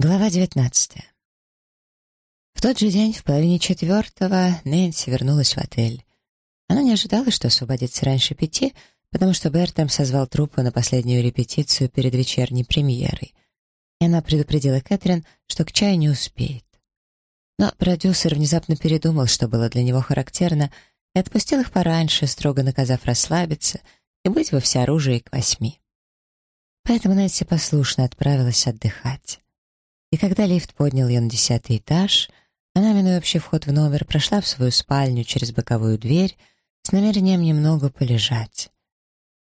Глава девятнадцатая. В тот же день, в половине четвертого, Нэнси вернулась в отель. Она не ожидала, что освободится раньше пяти, потому что Бертом созвал труппу на последнюю репетицию перед вечерней премьерой. И она предупредила Кэтрин, что к чаю не успеет. Но продюсер внезапно передумал, что было для него характерно, и отпустил их пораньше, строго наказав расслабиться и быть во всеоружии к восьми. Поэтому Нэнси послушно отправилась отдыхать. И когда лифт поднял ее на десятый этаж, она, минуя общий вход в номер, прошла в свою спальню через боковую дверь с намерением немного полежать.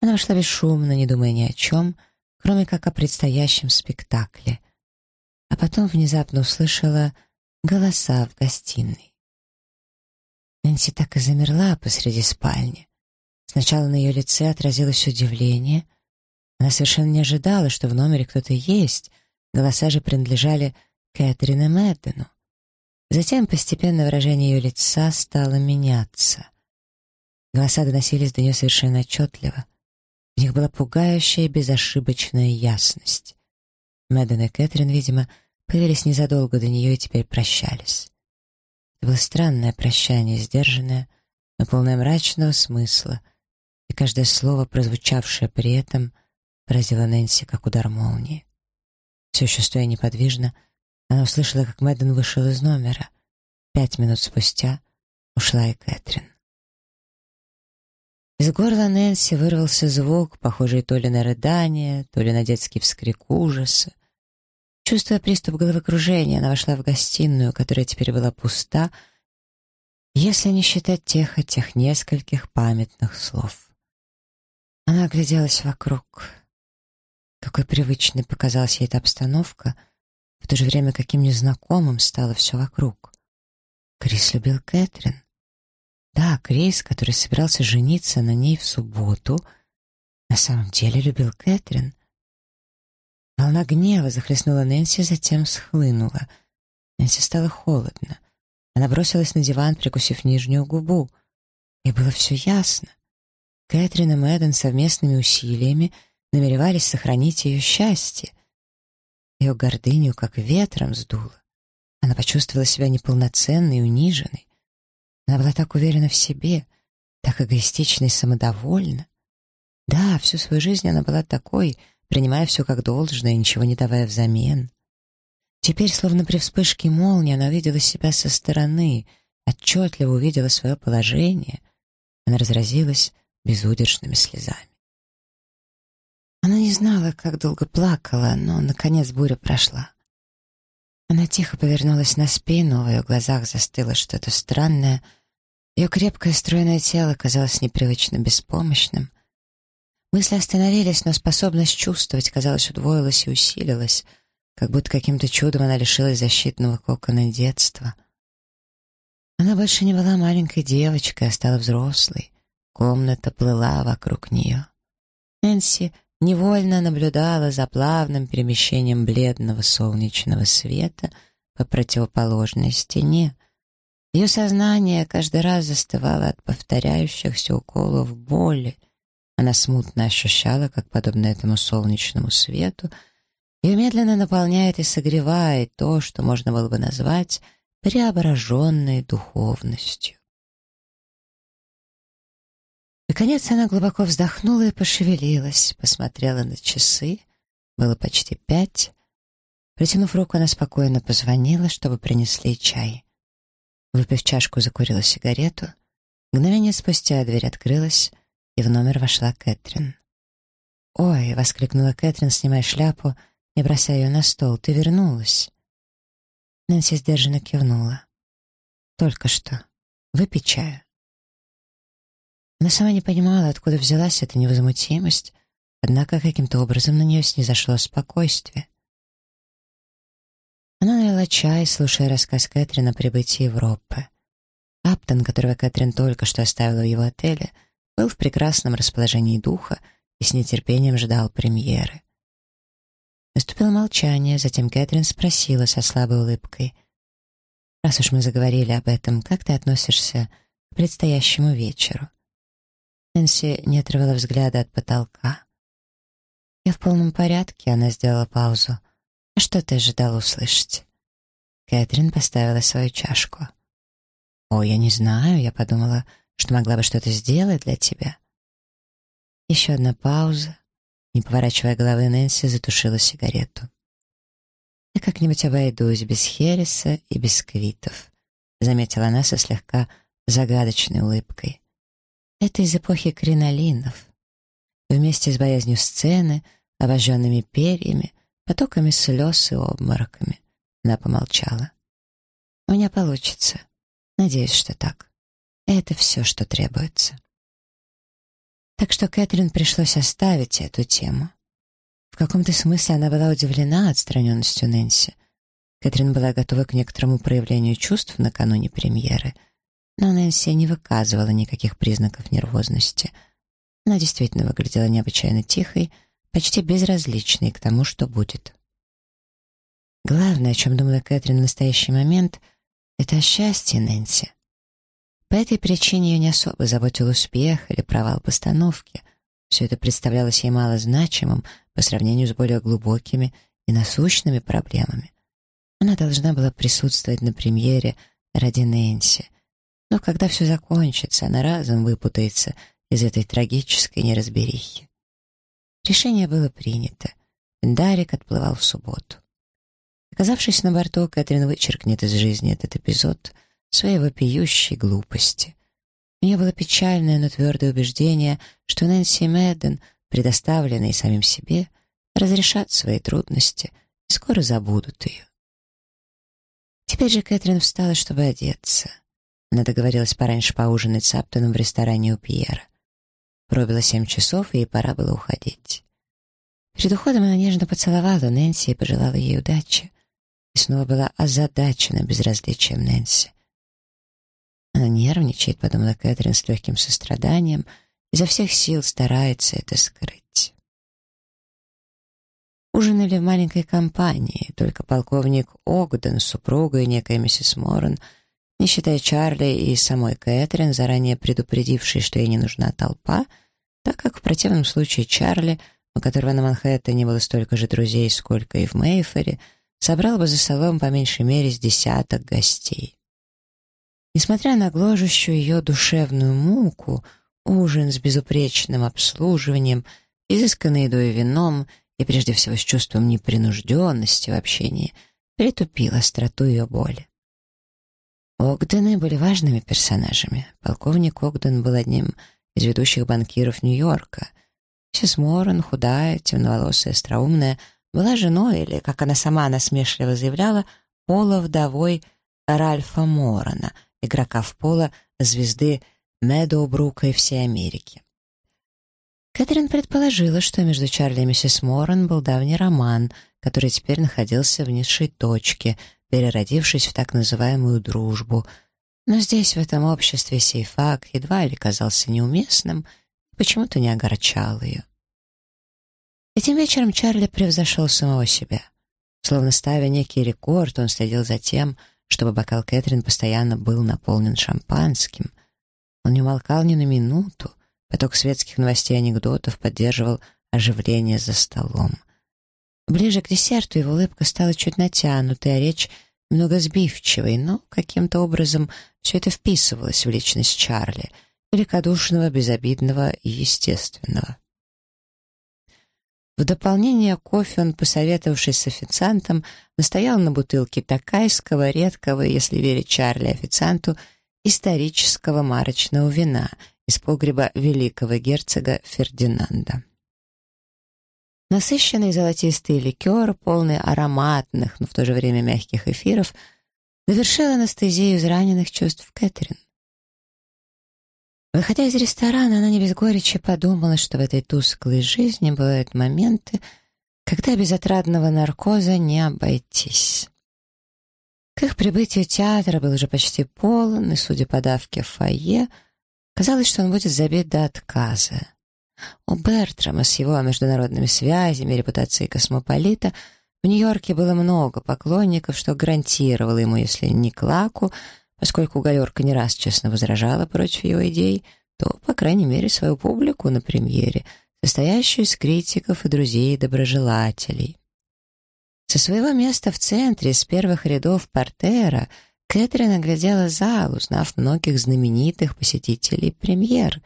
Она вошла бесшумно, не думая ни о чем, кроме как о предстоящем спектакле. А потом внезапно услышала голоса в гостиной. Нэнси так и замерла посреди спальни. Сначала на ее лице отразилось удивление. Она совершенно не ожидала, что в номере кто-то есть — Голоса же принадлежали Кэтрин и Мэддену. Затем постепенно выражение ее лица стало меняться. Голоса доносились до нее совершенно отчетливо. В них была пугающая безошибочная ясность. Мэдден и Кэтрин, видимо, появились незадолго до нее и теперь прощались. Это было странное прощание, сдержанное, но полное мрачного смысла, и каждое слово, прозвучавшее при этом, поразило Нэнси, как удар молнии. Все еще стоя неподвижно, она услышала, как Мэдден вышел из номера. Пять минут спустя ушла и Кэтрин. Из горла Нэнси вырвался звук, похожий то ли на рыдание, то ли на детский вскрик ужаса. Чувствуя приступ головокружения, она вошла в гостиную, которая теперь была пуста, если не считать тех и тех нескольких памятных слов. Она огляделась вокруг — какой привычной показалась ей эта обстановка, в то же время каким незнакомым стало все вокруг. Крис любил Кэтрин. Да, Крис, который собирался жениться на ней в субботу, на самом деле любил Кэтрин. Волна гнева захлестнула Нэнси, затем схлынула. Нэнси стало холодно. Она бросилась на диван, прикусив нижнюю губу. И было все ясно. Кэтрин и Мэдден совместными усилиями — намеревались сохранить ее счастье. Ее гордыню как ветром сдуло. Она почувствовала себя неполноценной и униженной. Она была так уверена в себе, так эгоистична и самодовольна. Да, всю свою жизнь она была такой, принимая все как должное, ничего не давая взамен. Теперь, словно при вспышке молнии, она увидела себя со стороны, отчетливо увидела свое положение. Она разразилась безудержными слезами. Она не знала, как долго плакала, но, наконец, буря прошла. Она тихо повернулась на спину, в ее глазах застыло что-то странное. Ее крепкое стройное тело казалось непривычно беспомощным. Мысли остановились, но способность чувствовать, казалось, удвоилась и усилилась, как будто каким-то чудом она лишилась защитного кокона детства. Она больше не была маленькой девочкой, а стала взрослой. Комната плыла вокруг нее. Нэнси невольно наблюдала за плавным перемещением бледного солнечного света по противоположной стене. Ее сознание каждый раз застывало от повторяющихся уколов боли. Она смутно ощущала, как, подобно этому солнечному свету, ее медленно наполняет и согревает то, что можно было бы назвать преображенной духовностью. Наконец она глубоко вздохнула и пошевелилась, посмотрела на часы. Было почти пять. Протянув руку, она спокойно позвонила, чтобы принесли чай. Выпив чашку, закурила сигарету. Мгновение спустя дверь открылась, и в номер вошла Кэтрин. «Ой!» — воскликнула Кэтрин, снимая шляпу и бросая ее на стол. «Ты вернулась!» Нэнси сдержанно кивнула. «Только что. Выпей чаю». Она сама не понимала, откуда взялась эта невозмутимость, однако каким-то образом на нее снизошло спокойствие. Она налила чай, слушая рассказ Кэтрин о прибытии Европы. Аптон, которого Кэтрин только что оставила в его отеле, был в прекрасном расположении духа и с нетерпением ждал премьеры. Наступило молчание, затем Кэтрин спросила со слабой улыбкой. «Раз уж мы заговорили об этом, как ты относишься к предстоящему вечеру?» Нэнси не отрывала взгляда от потолка. «Я в полном порядке», — она сделала паузу. «А что ты ожидал услышать?» Кэтрин поставила свою чашку. «О, я не знаю, я подумала, что могла бы что-то сделать для тебя». Еще одна пауза. Не поворачивая головы, Нэнси затушила сигарету. «Я как-нибудь обойдусь без Хереса и без Квитов», заметила она со слегка загадочной улыбкой. «Это из эпохи кринолинов. Вместе с боязнью сцены, обожженными перьями, потоками слез и обмороками. Она помолчала. «У меня получится. Надеюсь, что так. Это все, что требуется». Так что Кэтрин пришлось оставить эту тему. В каком-то смысле она была удивлена отстраненностью Нэнси. Кэтрин была готова к некоторому проявлению чувств накануне премьеры, но Нэнси не выказывала никаких признаков нервозности. Она действительно выглядела необычайно тихой, почти безразличной к тому, что будет. Главное, о чем думала Кэтрин в настоящий момент, это о счастье Нэнси. По этой причине ее не особо заботил успех или провал постановки. Все это представлялось ей мало значимым по сравнению с более глубокими и насущными проблемами. Она должна была присутствовать на премьере ради Нэнси. Но когда все закончится, она разом выпутается из этой трагической неразберихи. Решение было принято. Дарик отплывал в субботу. Оказавшись на борту, Кэтрин вычеркнет из жизни этот эпизод своей вопиющей глупости. У нее было печальное, но твердое убеждение, что Нэнси Мэдден, предоставленные самим себе, разрешат свои трудности и скоро забудут ее. Теперь же Кэтрин встала, чтобы одеться. Она договорилась пораньше поужинать с Аптоном в ресторане у Пьера. Пробило семь часов, и ей пора было уходить. Перед уходом она нежно поцеловала Нэнси и пожелала ей удачи и снова была озадачена безразличием Нэнси. Она нервничает, подумала Кэтрин с легким состраданием, изо всех сил старается это скрыть. Ужинали в маленькой компании, только полковник Огден, супруга и некая миссис Моррен, не считая Чарли и самой Кэтрин, заранее предупредившей, что ей не нужна толпа, так как в противном случае Чарли, у которого на Манхэттене было столько же друзей, сколько и в Мейфоре, собрал бы за столом по меньшей мере с десяток гостей. Несмотря на гложущую ее душевную муку, ужин с безупречным обслуживанием, изысканной едой и вином и прежде всего с чувством непринужденности в общении притупил остроту ее боли. Огдены были важными персонажами. Полковник Огден был одним из ведущих банкиров Нью-Йорка. Миссис Моррен, худая, темноволосая, остроумная, была женой, или, как она сама насмешливо заявляла, пола-вдовой Ральфа Морона, игрока в поло звезды Медоубрука и всей Америки. Кэтрин предположила, что между Чарли и миссис Моррен был давний роман, который теперь находился в низшей точке, переродившись в так называемую дружбу. Но здесь, в этом обществе, сей факт едва ли казался неуместным, почему-то не огорчал ее. Этим вечером Чарли превзошел самого себя. Словно ставя некий рекорд, он следил за тем, чтобы бокал Кэтрин постоянно был наполнен шампанским. Он не умолкал ни на минуту, поток светских новостей и анекдотов поддерживал оживление за столом. Ближе к десерту его улыбка стала чуть натянутой, а речь много сбивчивой, но каким-то образом все это вписывалось в личность Чарли, великодушного, безобидного и естественного. В дополнение кофе он, посоветовавшись с официантом, настоял на бутылке такайского, редкого, если верить Чарли официанту, исторического марочного вина из погреба великого герцога Фердинанда. Насыщенный золотистый ликер, полный ароматных, но в то же время мягких эфиров, завершил анестезию израненных чувств Кэтрин. Выходя из ресторана, она не без горечи подумала, что в этой тусклой жизни бывают моменты, когда без отрадного наркоза не обойтись. К их прибытию театра был уже почти полон, и, судя по давке в фойе, казалось, что он будет забит до отказа. У Бертрама с его международными связями, репутацией космополита в Нью-Йорке было много поклонников, что гарантировало ему, если не клаку, Поскольку галерка не раз честно возражала против его идей, то, по крайней мере, свою публику на премьере, состоящую из критиков и друзей и доброжелателей. Со своего места в центре, с первых рядов портера, Кэтрин оглядела зал, узнав многих знаменитых посетителей премьер.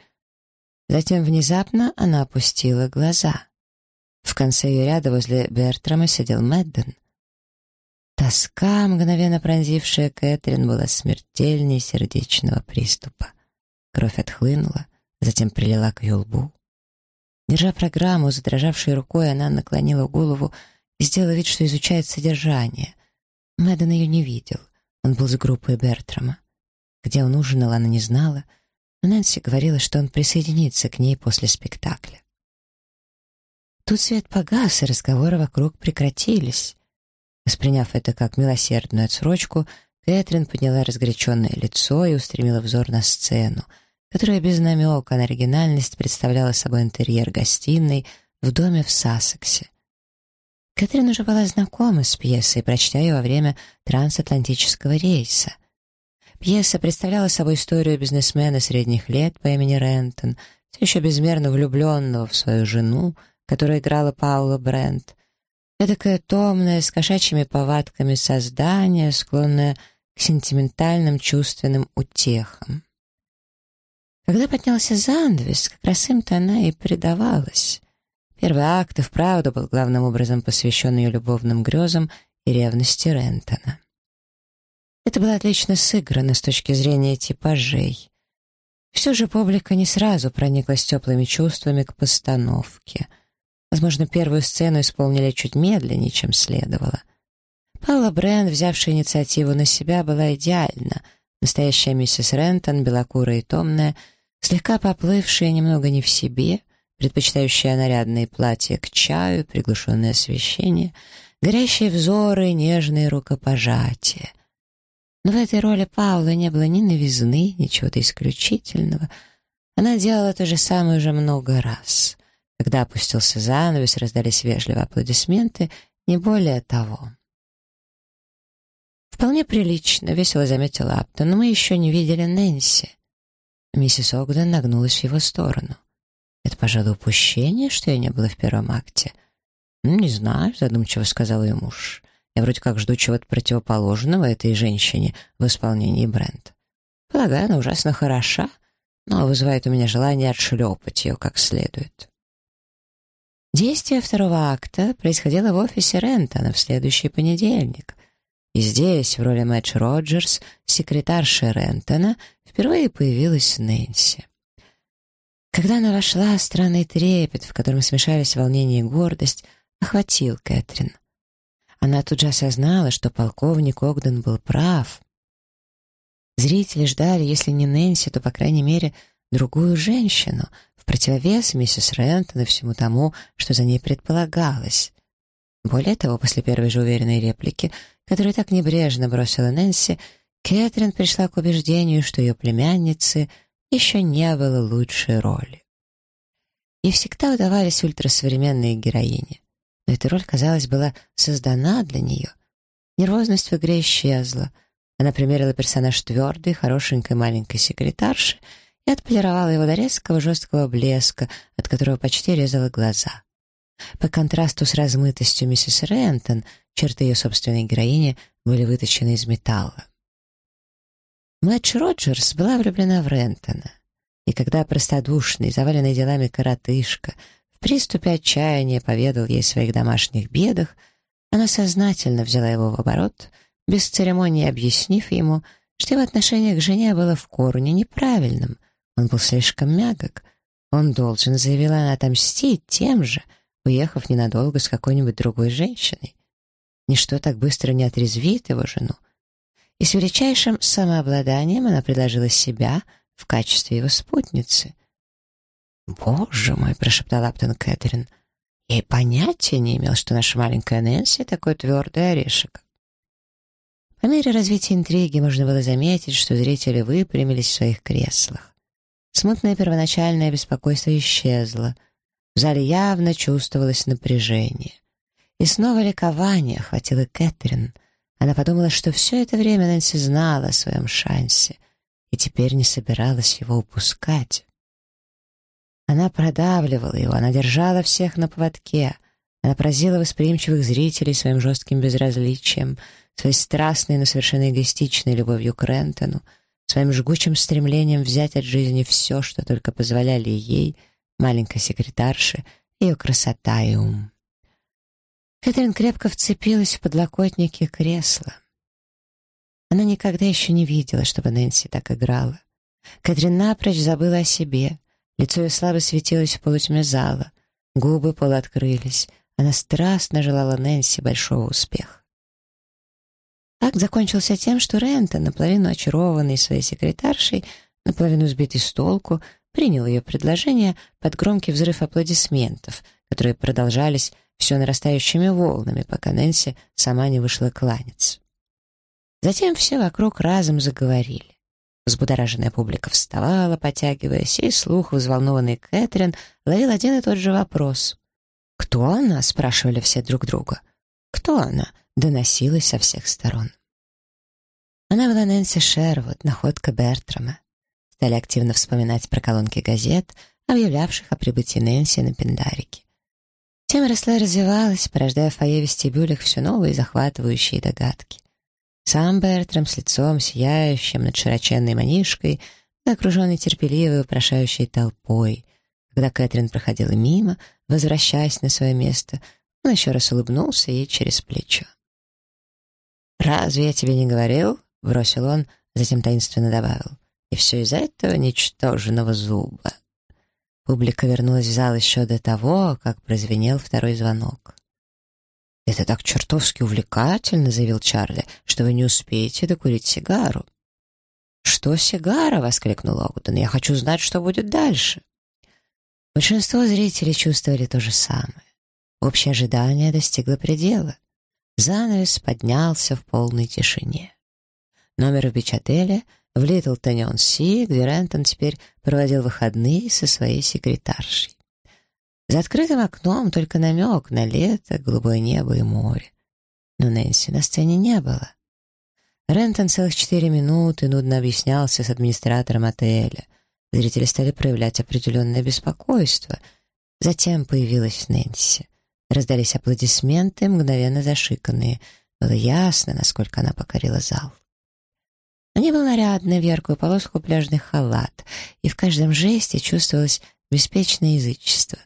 Затем внезапно она опустила глаза. В конце ее ряда возле Бертрама сидел Мэдден. Тоска, мгновенно пронзившая Кэтрин, была смертельней сердечного приступа. Кровь отхлынула, затем прилила к ее лбу. Держа программу, задрожавшей рукой, она наклонила голову и сделала вид, что изучает содержание. Мэдден ее не видел. Он был с группой Бертрама. Где он ужинал, она не знала, Нэнси говорила, что он присоединится к ней после спектакля. Тут свет погас, и разговоры вокруг прекратились. Восприняв это как милосердную отсрочку, Кэтрин подняла разгоряченное лицо и устремила взор на сцену, которая без намека на оригинальность представляла собой интерьер гостиной в доме в Сассексе. Кэтрин уже была знакома с пьесой, прочтя ее во время трансатлантического рейса. Пьеса представляла собой историю бизнесмена средних лет по имени Рентон, все еще безмерно влюбленного в свою жену, которую играла Паула Брент. Эдакое томное, с кошачьими повадками создание, склонное к сентиментальным чувственным утехам. Когда поднялся занавес, как раз им-то она и предавалась. Первый акт и вправду был главным образом посвящен ее любовным грезам и ревности Рентона. Это было отлично сыграно с точки зрения типажей. Все же публика не сразу прониклась теплыми чувствами к постановке — Возможно, первую сцену исполнили чуть медленнее, чем следовало. Паула Брэн, взявшая инициативу на себя, была идеальна. Настоящая миссис Рентон, белокурая и томная, слегка поплывшая немного не в себе, предпочитающая нарядные платья к чаю, приглушенное освещение, горящие взоры, нежные рукопожатия. Но в этой роли Паулы не было ни новизны, ни чего-то исключительного. Она делала то же самое уже много раз — когда опустился занавес, раздались вежливые аплодисменты, не более того. «Вполне прилично», — весело заметила Аптон, «но мы еще не видели Нэнси». Миссис Огден нагнулась в его сторону. «Это, пожалуй, упущение, что я не была в первом акте». «Ну, не знаю», — задумчиво сказал ее муж. «Я вроде как жду чего-то противоположного этой женщине в исполнении Брент. Полагаю, она ужасно хороша, но вызывает у меня желание отшлепать ее как следует». Действие второго акта происходило в офисе Рентона в следующий понедельник. И здесь, в роли Мэтч Роджерс, секретарши Рентона, впервые появилась Нэнси. Когда она вошла, странный трепет, в котором смешались волнение и гордость, охватил Кэтрин. Она тут же осознала, что полковник Огден был прав. Зрители ждали, если не Нэнси, то, по крайней мере, другую женщину — противовес миссис Рентон и всему тому, что за ней предполагалось. Более того, после первой же уверенной реплики, которую так небрежно бросила Нэнси, Кэтрин пришла к убеждению, что ее племяннице еще не было лучшей роли. Ей всегда удавались ультрасовременные героини, но эта роль, казалось, была создана для нее. Нервозность в игре исчезла. Она примерила персонаж твердой, хорошенькой маленькой секретарши — и отполировала его до резкого жесткого блеска, от которого почти резала глаза. По контрасту с размытостью миссис Рентон, черты ее собственной героини были выточены из металла. Младш Роджерс была влюблена в Рентона, и когда простодушный, заваленный делами коротышка в приступе отчаяния поведал ей своих домашних бедах, она сознательно взяла его в оборот, без церемонии объяснив ему, что его отношение к жене было в корне неправильным, он был слишком мягок. Он должен, заявила она, отомстить тем же, уехав ненадолго с какой-нибудь другой женщиной. Ничто так быстро не отрезвит его жену. И с величайшим самообладанием она предложила себя в качестве его спутницы. «Боже мой!» — прошептала Аптон Кэтрин. «Я и понятия не имел, что наша маленькая Нэнси такой твердый орешек». По мере развития интриги можно было заметить, что зрители выпрямились в своих креслах. Смутное первоначальное беспокойство исчезло. В зале явно чувствовалось напряжение. И снова ликование охватило Кэтрин. Она подумала, что все это время Нэнси знала о своем шансе и теперь не собиралась его упускать. Она продавливала его, она держала всех на поводке. Она поразила восприимчивых зрителей своим жестким безразличием, своей страстной, но совершенно эгоистичной любовью к Рентону, своим жгучим стремлением взять от жизни все, что только позволяли ей, маленькой секретарше, ее красота и ум. Кэтрин крепко вцепилась в подлокотники кресла. Она никогда еще не видела, чтобы Нэнси так играла. Кэтрин напрочь забыла о себе. Лицо ее слабо светилось в полутьме зала. Губы полуоткрылись. Она страстно желала Нэнси большого успеха. Акт закончился тем, что Рентон, наполовину очарованный своей секретаршей, наполовину сбитый с толку, принял ее предложение под громкий взрыв аплодисментов, которые продолжались все нарастающими волнами, пока Нэнси сама не вышла кланяться. Затем все вокруг разом заговорили. Взбудораженная публика вставала, потягиваясь, и слух, взволнованный Кэтрин, ловил один и тот же вопрос. «Кто она?» — спрашивали все друг друга. «Кто она?» — доносилась со всех сторон. Она была Нэнси Шервуд, находка Бертрама. Стали активно вспоминать про колонки газет, объявлявших о прибытии Нэнси на Пендарике. Тема росла и развивалась, порождая в фойе вестибюлях все новые захватывающие догадки. Сам Бертрам с лицом, сияющим над широченной манишкой, окруженный терпеливой, упрошающей толпой. Когда Кэтрин проходила мимо, возвращаясь на свое место, он еще раз улыбнулся ей через плечо. «Разве я тебе не говорил?» — бросил он, затем таинственно добавил. «И все из-за этого ничтожного зуба». Публика вернулась в зал еще до того, как прозвенел второй звонок. «Это так чертовски увлекательно», — заявил Чарли, «что вы не успеете докурить сигару». «Что сигара?» — воскликнул Огден. «Я хочу знать, что будет дальше». Большинство зрителей чувствовали то же самое. Общее ожидание достигло предела. Занавес поднялся в полной тишине. Номер в бич-отеле в Литлтоне-он-Си, где Рентон теперь проводил выходные со своей секретаршей. За открытым окном только намек на лето, голубое небо и море. Но Нэнси на сцене не было. Рентон целых четыре минуты нудно объяснялся с администратором отеля. Зрители стали проявлять определенное беспокойство. Затем появилась Нэнси. Раздались аплодисменты, мгновенно зашиканные. Было ясно, насколько она покорила зал. На ней был нарядный в яркую полоску пляжный халат, и в каждом жесте чувствовалось беспечное язычество.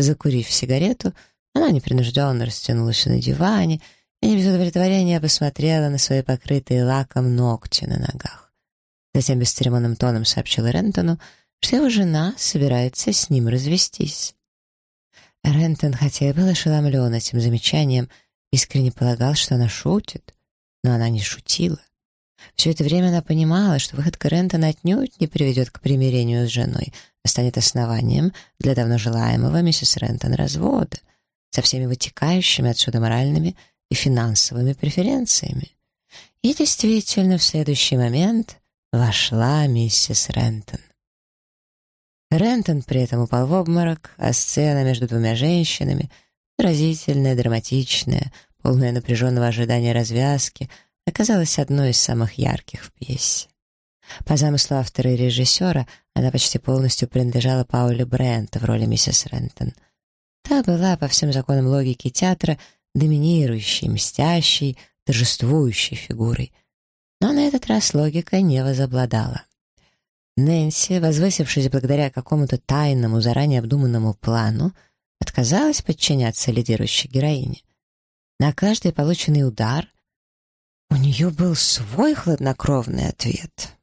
Закурив сигарету, она непринужденно растянулась на диване и не без удовлетворения посмотрела на свои покрытые лаком ногти на ногах. Затем бесцеремонным тоном сообщила Рентону, что его жена собирается с ним развестись. Рентон, хотя и был ошеломлен этим замечанием, искренне полагал, что она шутит, но она не шутила. Все это время она понимала, что выходка Рентона отнюдь не приведет к примирению с женой, а станет основанием для давно желаемого миссис Рентон развода со всеми вытекающими отсюда моральными и финансовыми преференциями. И действительно, в следующий момент вошла миссис Рентон. Рентон при этом упал в обморок, а сцена между двумя женщинами, разительная, драматичная, полная напряженного ожидания развязки, оказалась одной из самых ярких в пьесе. По замыслу автора и режиссера она почти полностью принадлежала Пауле Брент в роли миссис Рентон. Та была, по всем законам логики театра, доминирующей, мстящей, торжествующей фигурой. Но на этот раз логика не возобладала. Нэнси, возвысившись благодаря какому-то тайному, заранее обдуманному плану, отказалась подчиняться лидирующей героине. На каждый полученный удар у нее был свой хладнокровный ответ.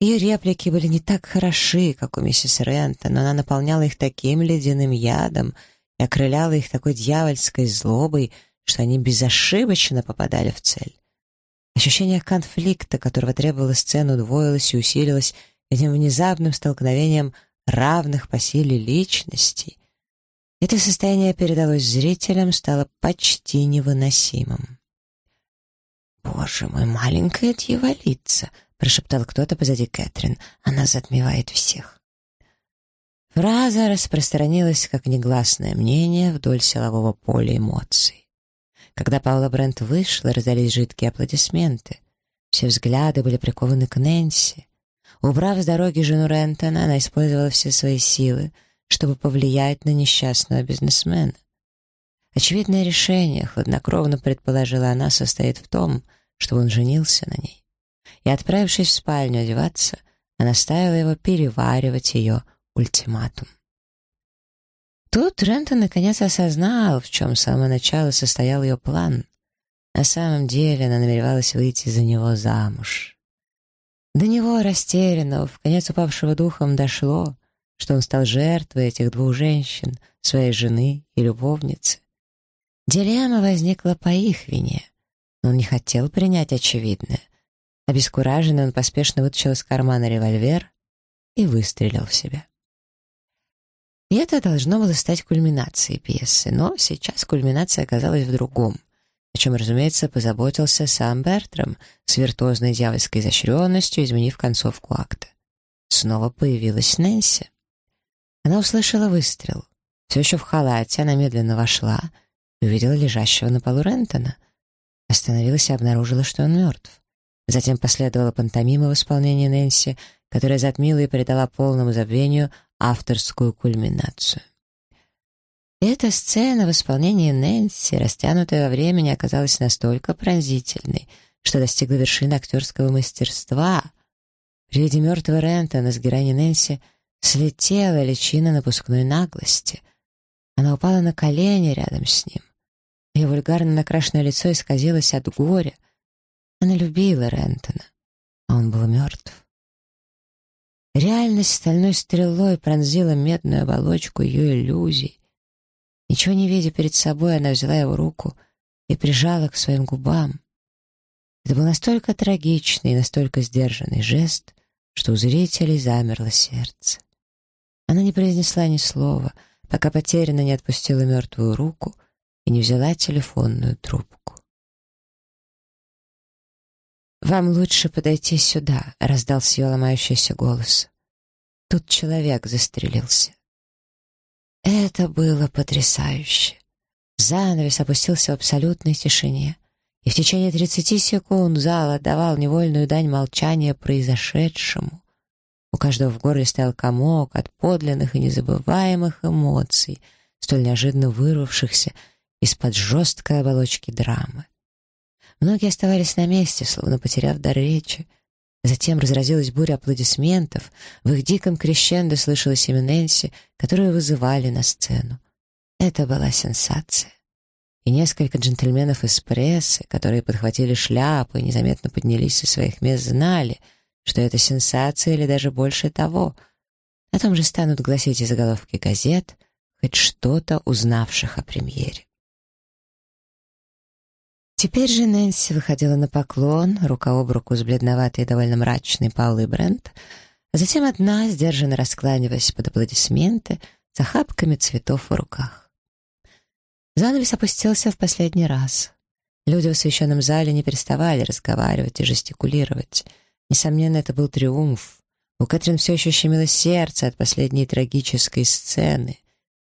Ее реплики были не так хороши, как у миссис Рентон, но она наполняла их таким ледяным ядом и окрыляла их такой дьявольской злобой, что они безошибочно попадали в цель. Ощущение конфликта, которого требовала сцена, удвоилось и усилилось этим внезапным столкновением равных по силе личностей. Это состояние передалось зрителям, стало почти невыносимым. «Боже мой, маленькая дьяволица!» — прошептал кто-то позади Кэтрин. «Она затмевает всех». Фраза распространилась как негласное мнение вдоль силового поля эмоций. Когда Паула Брент вышла, раздались жидкие аплодисменты. Все взгляды были прикованы к Нэнси. Убрав с дороги жену Рентона, она использовала все свои силы, чтобы повлиять на несчастного бизнесмена. Очевидное решение, хладнокровно предположила она, состоит в том, что он женился на ней. И, отправившись в спальню одеваться, она ставила его переваривать ее ультиматум. Тут Рентон наконец осознал, в чем с самого начала состоял ее план. На самом деле она намеревалась выйти за него замуж. До него, растерянного, в конец упавшего духом, дошло, что он стал жертвой этих двух женщин, своей жены и любовницы. Дилемма возникла по их вине, он не хотел принять очевидное. Обескураженный он поспешно вытащил из кармана револьвер и выстрелил в себя. И это должно было стать кульминацией пьесы, но сейчас кульминация оказалась в другом, о чем, разумеется, позаботился сам Бертрам с виртуозной дьявольской изощренностью, изменив концовку акта. Снова появилась Нэнси. Она услышала выстрел. Все еще в халате она медленно вошла увидела лежащего на полу Рентона. Остановилась и обнаружила, что он мертв. Затем последовала пантомима в исполнении Нэнси, которая затмила и придала полному забвению авторскую кульминацию. Эта сцена в исполнении Нэнси, растянутая во времени, оказалась настолько пронзительной, что достигла вершины актерского мастерства. При виде мертвого Рентона с герани Нэнси слетела личина напускной наглости. Она упала на колени рядом с ним. Ее вульгарно накрашенное лицо исказилось от горя. Она любила Рентона, а он был мертв. Реальность стальной стрелой пронзила медную оболочку ее иллюзий. Ничего не видя перед собой, она взяла его руку и прижала к своим губам. Это был настолько трагичный и настолько сдержанный жест, что у зрителей замерло сердце. Она не произнесла ни слова, пока потерянно не отпустила мертвую руку и не взяла телефонную трубку. «Вам лучше подойти сюда», — раздался ее ломающийся голос. Тут человек застрелился. Это было потрясающе. Занавес опустился в абсолютной тишине, и в течение 30 секунд зал отдавал невольную дань молчания произошедшему. У каждого в горле стоял комок от подлинных и незабываемых эмоций, столь неожиданно вырвавшихся из-под жесткой оболочки драмы. Многие оставались на месте, словно потеряв дар речи. Затем разразилась буря аплодисментов, в их диком крещендо слышалось имя Нэнси, которую вызывали на сцену. Это была сенсация. И несколько джентльменов из прессы, которые подхватили шляпы и незаметно поднялись со своих мест, знали, что это сенсация или даже больше того. О том же станут гласить и заголовки газет, хоть что-то узнавших о премьере. Теперь же Нэнси выходила на поклон, рука об руку с бледноватой и довольно мрачной Паулой Брент, затем одна, сдержанно раскланиваясь под аплодисменты, с охапками цветов в руках. Занавес опустился в последний раз. Люди в освещенном зале не переставали разговаривать и жестикулировать. Несомненно, это был триумф. У Кэтрин все еще щемило сердце от последней трагической сцены.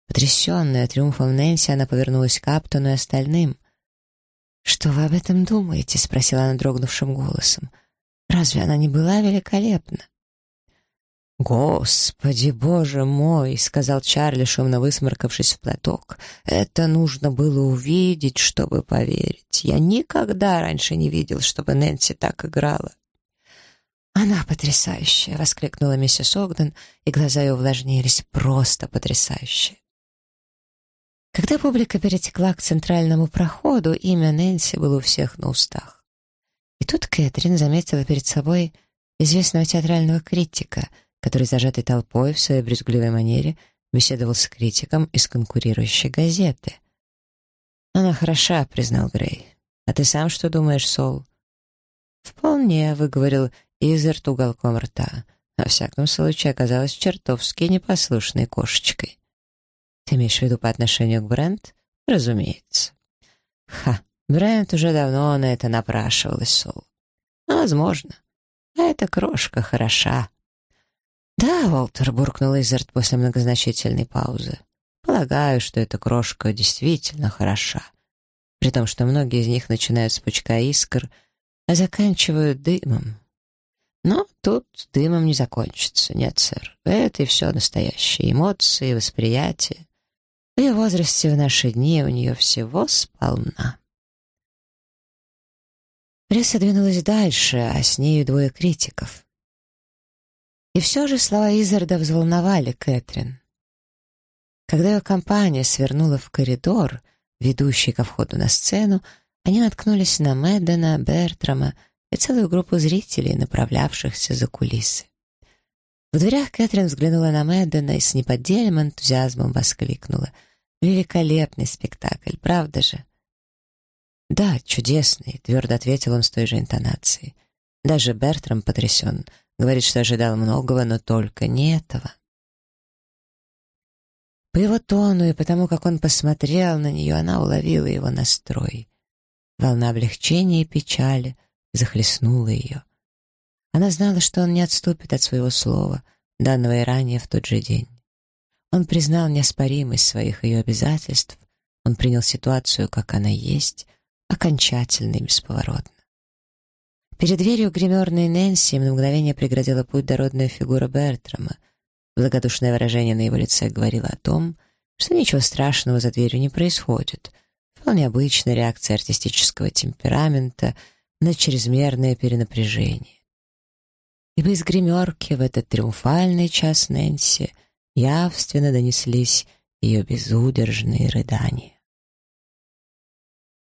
Потрясенная триумфом Нэнси, она повернулась к Аптону и остальным. «Что вы об этом думаете?» — спросила она дрогнувшим голосом. «Разве она не была великолепна?» «Господи, боже мой!» — сказал Чарли, шумно высморкавшись в платок. «Это нужно было увидеть, чтобы поверить. Я никогда раньше не видел, чтобы Нэнси так играла». «Она потрясающая!» — воскликнула миссис Огден, и глаза ее увлажнились. «Просто потрясающая!» Когда публика перетекла к центральному проходу, имя Нэнси было у всех на устах. И тут Кэтрин заметила перед собой известного театрального критика, который, зажатый толпой в своей брезгливой манере, беседовал с критиком из конкурирующей газеты. «Она хороша», — признал Грей. «А ты сам что думаешь, Сол?» «Вполне», — выговорил Изерт уголком рта. Во всяком случае, оказалась чертовски непослушной кошечкой. Ты имеешь в виду по отношению к Брент? Разумеется. Ха, Брент уже давно на это напрашивалась, Сол. Ну, возможно. А эта крошка хороша. Да, Уолтер, буркнул Изард после многозначительной паузы. Полагаю, что эта крошка действительно хороша. При том, что многие из них начинают с пучка искр, а заканчивают дымом. Но тут дымом не закончится, нет, сэр. Это и все настоящее. Эмоции, восприятие. В ее возрасте в наши дни у нее всего сполна. Пресса двинулась дальше, а с нею двое критиков. И все же слова Изарда взволновали Кэтрин. Когда ее компания свернула в коридор, ведущий ко входу на сцену, они наткнулись на Мэддена, Бертрама и целую группу зрителей, направлявшихся за кулисы. В дверях Кэтрин взглянула на Мэддена и с неподдельным энтузиазмом воскликнула. «Великолепный спектакль, правда же?» «Да, чудесный», — твердо ответил он с той же интонацией. Даже Бертрам потрясен. Говорит, что ожидал многого, но только не этого. По его тону и потому, как он посмотрел на нее, она уловила его настрой. Волна облегчения и печали захлестнула ее. Она знала, что он не отступит от своего слова, данного и ранее в тот же день. Он признал неоспоримость своих ее обязательств, он принял ситуацию, как она есть, окончательно и бесповоротно. Перед дверью гримерной Нэнси на мгновение преградила путь дородная фигура Бертрама. Благодушное выражение на его лице говорило о том, что ничего страшного за дверью не происходит. Вполне обычная реакция артистического темперамента на чрезмерное перенапряжение ибо из гримерки в этот триумфальный час Нэнси явственно донеслись ее безудержные рыдания.